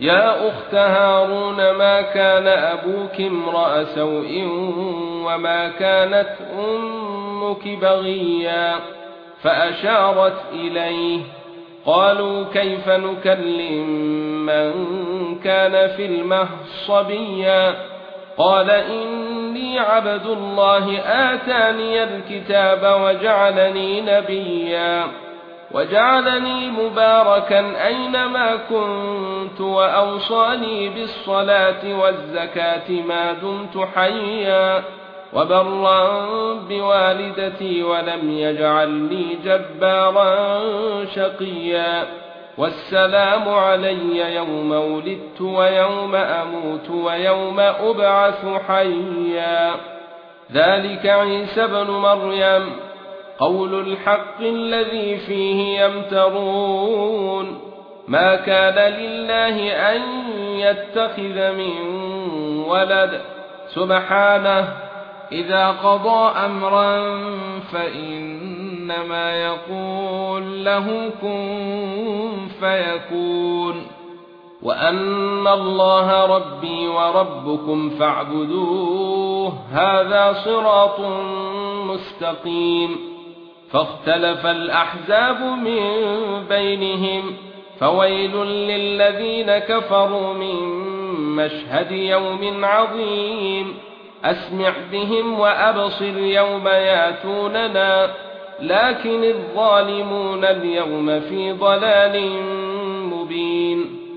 يا أخت هارون ما كان أبوك امرأ سوء وما كانت أمك بغيا؟ فأشارت إليه قالوا كيف نكلم من كان في المهد صبيا؟ قال إني عبد الله آتاني الكتاب وجعلني نبيا. وجعلني مباركا أينما كنت وأوصاني بالصلاة والزكاة ما دمت حيا وبرا بوالدتي ولم يجعلني جبارا شقيا والسلام علي يوم ولدت ويوم أموت ويوم أبعث حيا. ذلك عيسى ابن مريم قول الحق الذي فيه يمترون ما كان لله أن يتخذ من ولد سبحانه إذا قضى أمرا فإنما يقول له كن فيكون وأن الله ربي وربكم فاعبدوه هذا صراط مستقيم فاختلف الأحزاب من بينهم فويل للذين كفروا من مشهد يوم عظيم أسمع بهم وأبصر يوم يأتوننا لكن الظالمون اليوم في ضلال مبين